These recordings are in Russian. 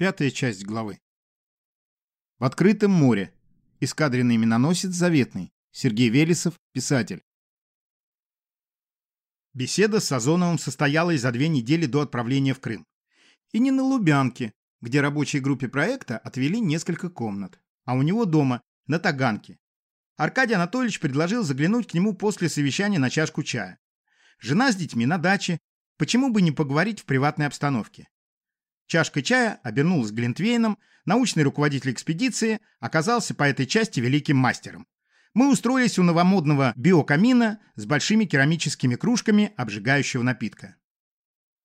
Пятая часть главы. В открытом море. Эскадренный миноносец «Заветный». Сергей Велесов, писатель. Беседа с Сазоновым состоялась за две недели до отправления в Крым. И не на Лубянке, где рабочей группе проекта отвели несколько комнат, а у него дома, на Таганке. Аркадий Анатольевич предложил заглянуть к нему после совещания на чашку чая. Жена с детьми на даче, почему бы не поговорить в приватной обстановке? Чашка чая обернулась Глинтвейном, научный руководитель экспедиции оказался по этой части великим мастером. Мы устроились у новомодного биокамина с большими керамическими кружками обжигающего напитка.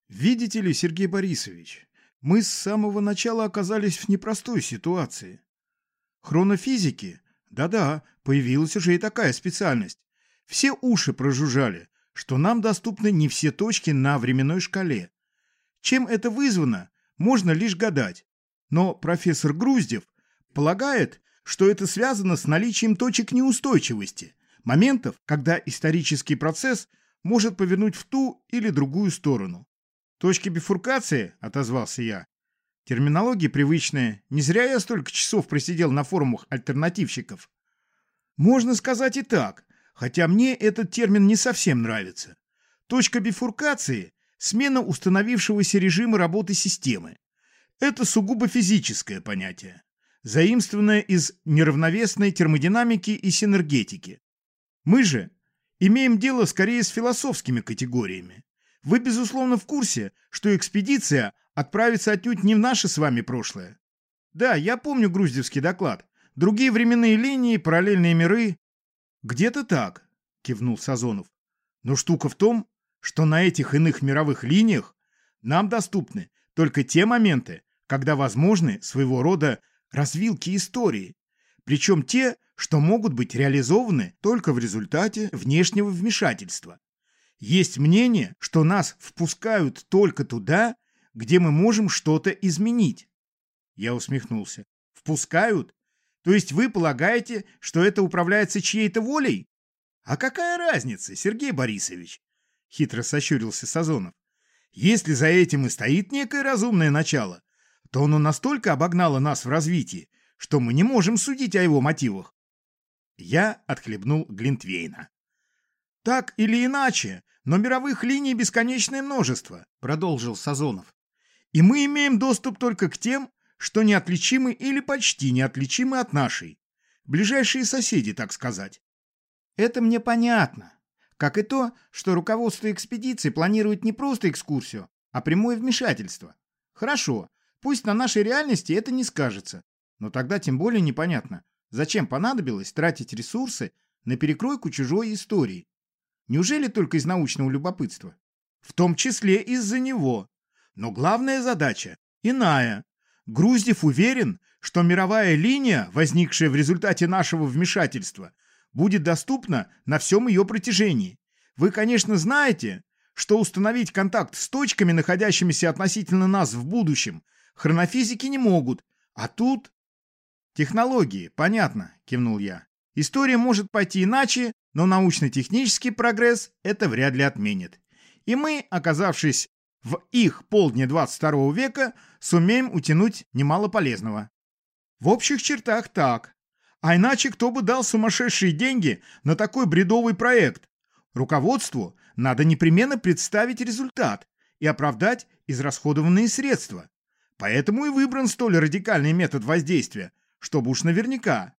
Видите ли, Сергей Борисович, мы с самого начала оказались в непростой ситуации. Хронофизики, да-да, появилась уже и такая специальность. Все уши прожужжали, что нам доступны не все точки на временной шкале. Чем это вызвано, можно лишь гадать. Но профессор Груздев полагает, что это связано с наличием точек неустойчивости, моментов, когда исторический процесс может повернуть в ту или другую сторону. «Точки бифуркации?» – отозвался я. Терминология привычная. Не зря я столько часов просидел на форумах альтернативщиков. Можно сказать и так, хотя мне этот термин не совсем нравится. Точка бифуркации смена установившегося режима работы системы. Это сугубо физическое понятие, заимствованное из неравновесной термодинамики и синергетики. Мы же имеем дело скорее с философскими категориями. Вы, безусловно, в курсе, что экспедиция отправится отнюдь не в наше с вами прошлое. Да, я помню груздевский доклад. Другие временные линии, параллельные миры. Где-то так, кивнул Сазонов. Но штука в том, что на этих иных мировых линиях нам доступны только те моменты, когда возможны своего рода развилки истории, причем те, что могут быть реализованы только в результате внешнего вмешательства. Есть мнение, что нас впускают только туда, где мы можем что-то изменить. Я усмехнулся. Впускают? То есть вы полагаете, что это управляется чьей-то волей? А какая разница, Сергей Борисович? — хитро сощурился Сазонов. «Если за этим и стоит некое разумное начало, то оно настолько обогнало нас в развитии, что мы не можем судить о его мотивах». Я отхлебнул Глинтвейна. «Так или иначе, но мировых линий бесконечное множество», — продолжил Сазонов. «И мы имеем доступ только к тем, что неотличимы или почти неотличимы от нашей. Ближайшие соседи, так сказать». «Это мне понятно», как и то, что руководство экспедиции планирует не просто экскурсию, а прямое вмешательство. Хорошо, пусть на нашей реальности это не скажется, но тогда тем более непонятно, зачем понадобилось тратить ресурсы на перекройку чужой истории. Неужели только из научного любопытства? В том числе из-за него. Но главная задача иная. Груздев уверен, что мировая линия, возникшая в результате нашего вмешательства – будет доступна на всем ее протяжении. Вы, конечно, знаете, что установить контакт с точками, находящимися относительно нас в будущем, хронофизики не могут. А тут... Технологии, понятно, кивнул я. История может пойти иначе, но научно-технический прогресс это вряд ли отменит. И мы, оказавшись в их полдне 22 века, сумеем утянуть немало полезного. В общих чертах так. А иначе кто бы дал сумасшедшие деньги на такой бредовый проект? Руководству надо непременно представить результат и оправдать израсходованные средства. Поэтому и выбран столь радикальный метод воздействия, чтобы уж наверняка.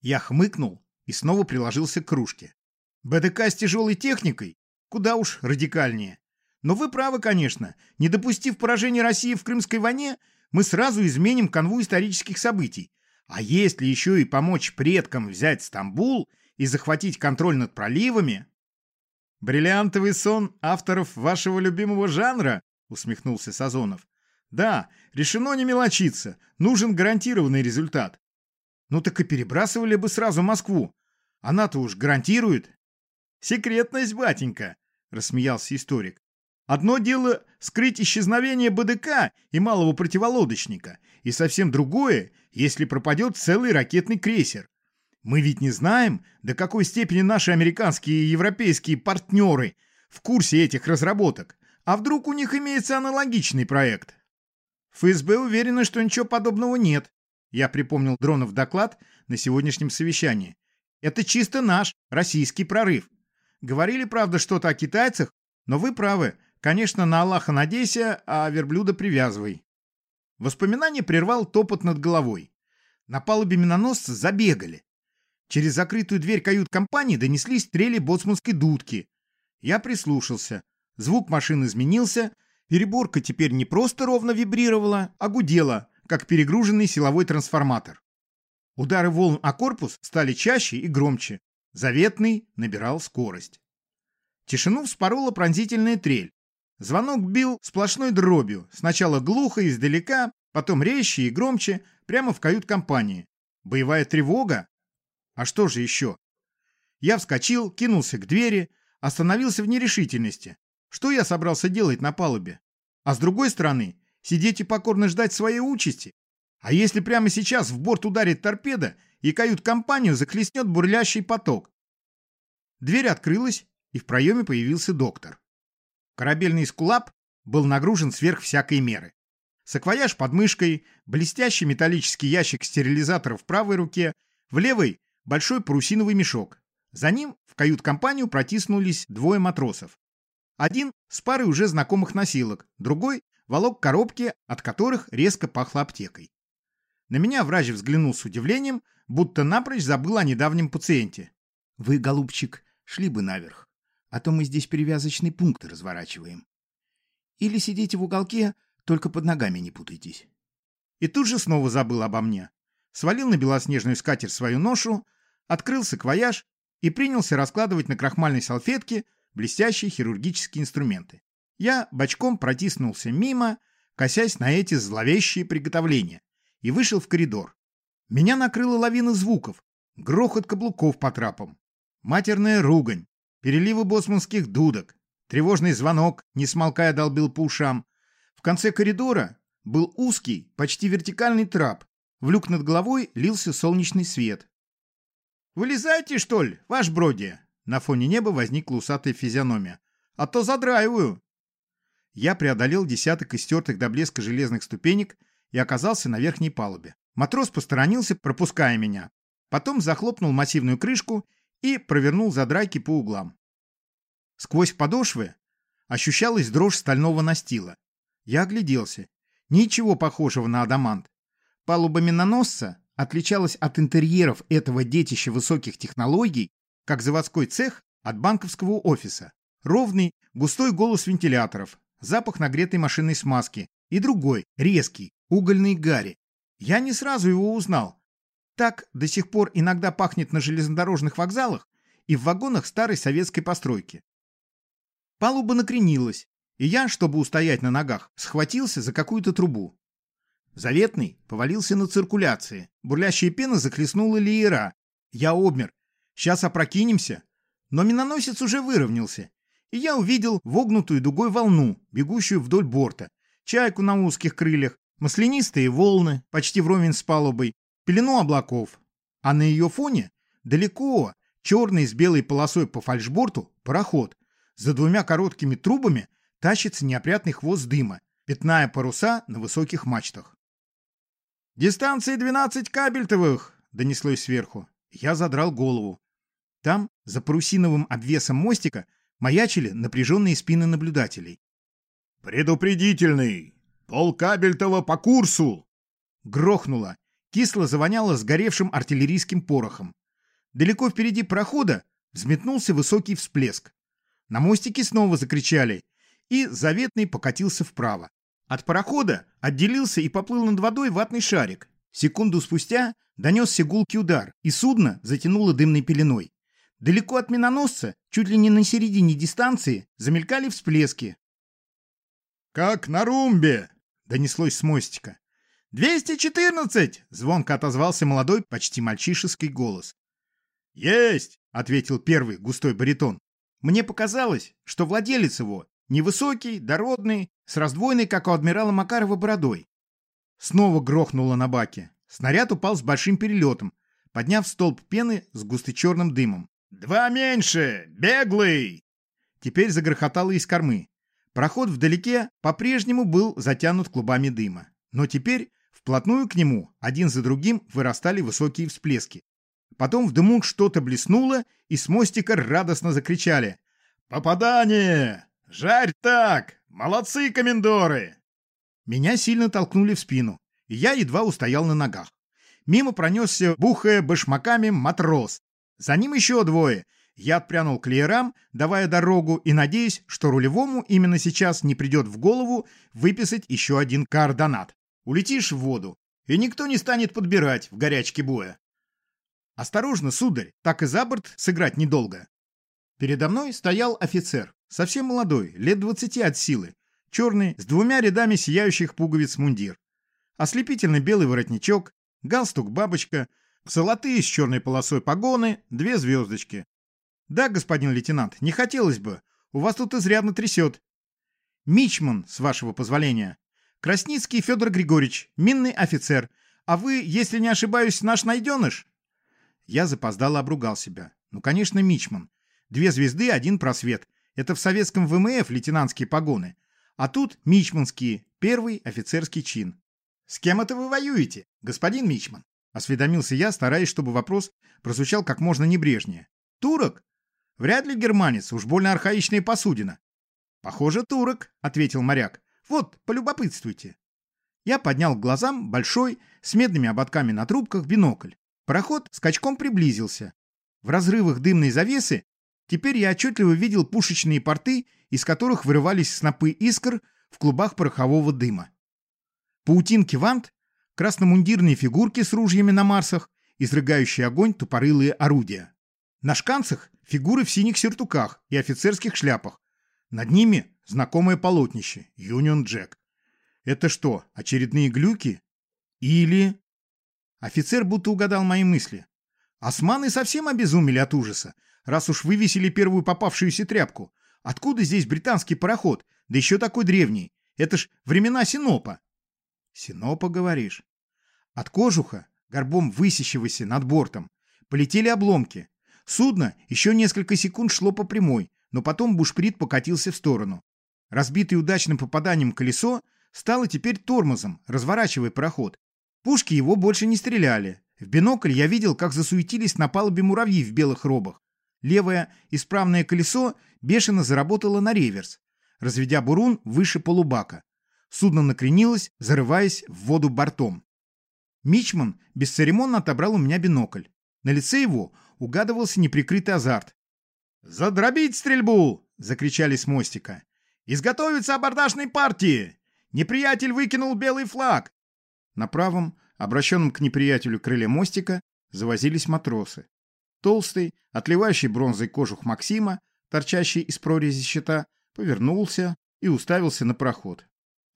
Я хмыкнул и снова приложился к кружке. БДК с тяжелой техникой куда уж радикальнее. Но вы правы, конечно. Не допустив поражения России в Крымской войне, мы сразу изменим канву исторических событий а если еще и помочь предкам взять Стамбул и захватить контроль над проливами... «Бриллиантовый сон авторов вашего любимого жанра?» — усмехнулся Сазонов. «Да, решено не мелочиться. Нужен гарантированный результат». «Ну так и перебрасывали бы сразу Москву. Она-то уж гарантирует». «Секретность, батенька!» — рассмеялся историк. Одно дело скрыть исчезновение БДК и малого противолодочника, и совсем другое, если пропадет целый ракетный крейсер. Мы ведь не знаем, до какой степени наши американские и европейские партнеры в курсе этих разработок, а вдруг у них имеется аналогичный проект. ФСБ уверены, что ничего подобного нет. Я припомнил Дронов доклад на сегодняшнем совещании. Это чисто наш, российский прорыв. Говорили, правда, что-то о китайцах, но вы правы. Конечно, на Аллаха надейся, а верблюда привязывай. Воспоминание прервал топот над головой. На палубе миноносца забегали. Через закрытую дверь кают-компании донеслись стрели боцманской дудки. Я прислушался. Звук машины изменился. Переборка теперь не просто ровно вибрировала, а гудела, как перегруженный силовой трансформатор. Удары волн о корпус стали чаще и громче. Заветный набирал скорость. Тишину вспорола пронзительная трель. Звонок бил сплошной дробью, сначала глухо издалека, потом резче и громче, прямо в кают-компании. Боевая тревога? А что же еще? Я вскочил, кинулся к двери, остановился в нерешительности. Что я собрался делать на палубе? А с другой стороны, сидеть и покорно ждать своей участи? А если прямо сейчас в борт ударит торпеда и кают-компанию захлестнет бурлящий поток? Дверь открылась, и в проеме появился доктор. Корабельный скулап был нагружен сверх всякой меры. Саквояж под мышкой, блестящий металлический ящик стерилизатора в правой руке, в левой – большой парусиновый мешок. За ним в кают-компанию протиснулись двое матросов. Один с парой уже знакомых носилок, другой волок коробки, от которых резко пахло аптекой. На меня врач взглянул с удивлением, будто напрочь забыл о недавнем пациенте. «Вы, голубчик, шли бы наверх а то мы здесь перевязочный пункт разворачиваем. Или сидите в уголке, только под ногами не путайтесь. И тут же снова забыл обо мне. Свалил на белоснежную скатерть свою ношу, открыл саквояж и принялся раскладывать на крахмальной салфетке блестящие хирургические инструменты. Я бочком протиснулся мимо, косясь на эти зловещие приготовления, и вышел в коридор. Меня накрыла лавина звуков, грохот каблуков по трапам, матерная ругань, переливы боцманских дудок, тревожный звонок, не смолкая долбил по ушам. В конце коридора был узкий, почти вертикальный трап. В люк над головой лился солнечный свет. «Вылезайте, что ли, ваш бродия?» На фоне неба возникла усатая физиономия. «А то задраиваю!» Я преодолел десяток истертых до блеска железных ступенек и оказался на верхней палубе. Матрос посторонился, пропуская меня. Потом захлопнул массивную крышку и провернул задрайки по углам. Сквозь подошвы ощущалась дрожь стального настила. Я огляделся. Ничего похожего на адамант. Палуба миноносца отличалась от интерьеров этого детища высоких технологий, как заводской цех от банковского офиса. Ровный, густой голос вентиляторов, запах нагретой машинной смазки и другой, резкий, угольный гари. Я не сразу его узнал, так до сих пор иногда пахнет на железнодорожных вокзалах и в вагонах старой советской постройки. Палуба накренилась, и я, чтобы устоять на ногах, схватился за какую-то трубу. Заветный повалился на циркуляции. Бурлящая пена захлестнула леера. Я обмер. Сейчас опрокинемся. Но миноносец уже выровнялся, и я увидел вогнутую дугой волну, бегущую вдоль борта, чайку на узких крыльях, маслянистые волны, почти вровень с палубой, пелену облаков, а на ее фоне далеко, черный с белой полосой по фальшборту, пароход. За двумя короткими трубами тащится неопрятный хвост дыма, пятная паруса на высоких мачтах. «Дистанция 12 кабельтовых!» — донеслось сверху. Я задрал голову. Там, за парусиновым обвесом мостика, маячили напряженные спины наблюдателей. «Предупредительный! Пол кабельтова по курсу!» Грохнуло, Кисло завоняло сгоревшим артиллерийским порохом. Далеко впереди прохода взметнулся высокий всплеск. На мостике снова закричали, и заветный покатился вправо. От парохода отделился и поплыл над водой ватный шарик. Секунду спустя донесся гулкий удар, и судно затянуло дымной пеленой. Далеко от миноносца, чуть ли не на середине дистанции, замелькали всплески. «Как на румбе!» — донеслось с мостика. «Двести четырнадцать!» — звонко отозвался молодой, почти мальчишеский голос. «Есть!» — ответил первый густой баритон. Мне показалось, что владелец его невысокий, дородный, с раздвоенной, как у адмирала Макарова, бородой. Снова грохнуло на баке. Снаряд упал с большим перелетом, подняв столб пены с густо-черным дымом. «Два меньше! Беглый!» Теперь загрохотало из кормы. Проход вдалеке по-прежнему был затянут клубами дыма. Но теперь вплотную к нему один за другим вырастали высокие всплески. Потом в дыму что-то блеснуло, и с мостика радостно закричали. «Попадание! Жарь так! Молодцы, комендоры!» Меня сильно толкнули в спину, и я едва устоял на ногах. Мимо пронесся, бухая башмаками, матрос. За ним еще двое. Я отпрянул к леерам, давая дорогу и надеясь, что рулевому именно сейчас не придет в голову выписать еще один координат. Улетишь в воду, и никто не станет подбирать в горячке боя. Осторожно, сударь, так и за борт сыграть недолго. Передо мной стоял офицер, совсем молодой, лет двадцати от силы, черный, с двумя рядами сияющих пуговиц мундир. Ослепительно белый воротничок, галстук-бабочка, золотые с черной полосой погоны, две звездочки. Да, господин лейтенант, не хотелось бы. У вас тут изрядно трясет. Мичман, с вашего позволения. Красницкий Федор Григорьевич, минный офицер. А вы, если не ошибаюсь, наш найденыш? Я запоздало обругал себя. Ну, конечно, Мичман. Две звезды, один просвет. Это в советском ВМФ лейтенантские погоны. А тут мичманские, первый офицерский чин. «С кем это вы воюете, господин Мичман?» — осведомился я, стараясь, чтобы вопрос прозвучал как можно небрежнее. «Турок? Вряд ли германец, уж больно архаичная посудина». «Похоже, турок», — ответил моряк. «Вот, полюбопытствуйте». Я поднял к глазам большой, с медными ободками на трубках, бинокль. Пароход скачком приблизился. В разрывах дымной завесы теперь я отчетливо видел пушечные порты, из которых вырывались снопы искр в клубах порохового дыма паутинки вант, красномундирные фигурки с ружьями на марсах, изрыгающие огонь тупорылые орудия. На шканцах фигуры в синих сюртуках и офицерских шляпах. Над ними знакомое полотнище – Юнион Джек. Это что, очередные глюки? Или... Офицер будто угадал мои мысли. Османы совсем обезумели от ужаса, раз уж вывесили первую попавшуюся тряпку. Откуда здесь британский пароход, да еще такой древний? Это ж времена Синопа. Синопа, говоришь? От кожуха, горбом высящегося над бортом, полетели обломки. Судно еще несколько секунд шло по прямой, но потом бушприт покатился в сторону. Разбитый удачным попаданием колесо стало теперь тормозом, разворачивая пароход. Пушки его больше не стреляли. В бинокль я видел, как засуетились на палубе муравьи в белых робах. Левое исправное колесо бешено заработало на реверс, разведя бурун выше полубака. Судно накренилось, зарываясь в воду бортом. Мичман бесцеремонно отобрал у меня бинокль. На лице его угадывался неприкрытый азарт. «Задробить стрельбу!» — закричали с мостика. «Изготовиться абордажной партии! Неприятель выкинул белый флаг!» На правом, обращенном к неприятелю крыле мостика, завозились матросы. Толстый, отливающий бронзой кожух Максима, торчащий из прорези щита, повернулся и уставился на проход.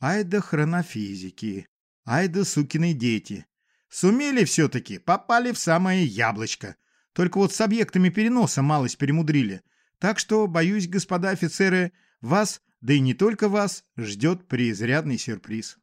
Ай да хронофизики. Ай да сукины дети. Сумели все-таки, попали в самое яблочко. Только вот с объектами переноса малость перемудрили. Так что, боюсь, господа офицеры, вас, да и не только вас, ждет преизрядный сюрприз.